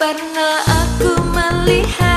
pernah aku melihat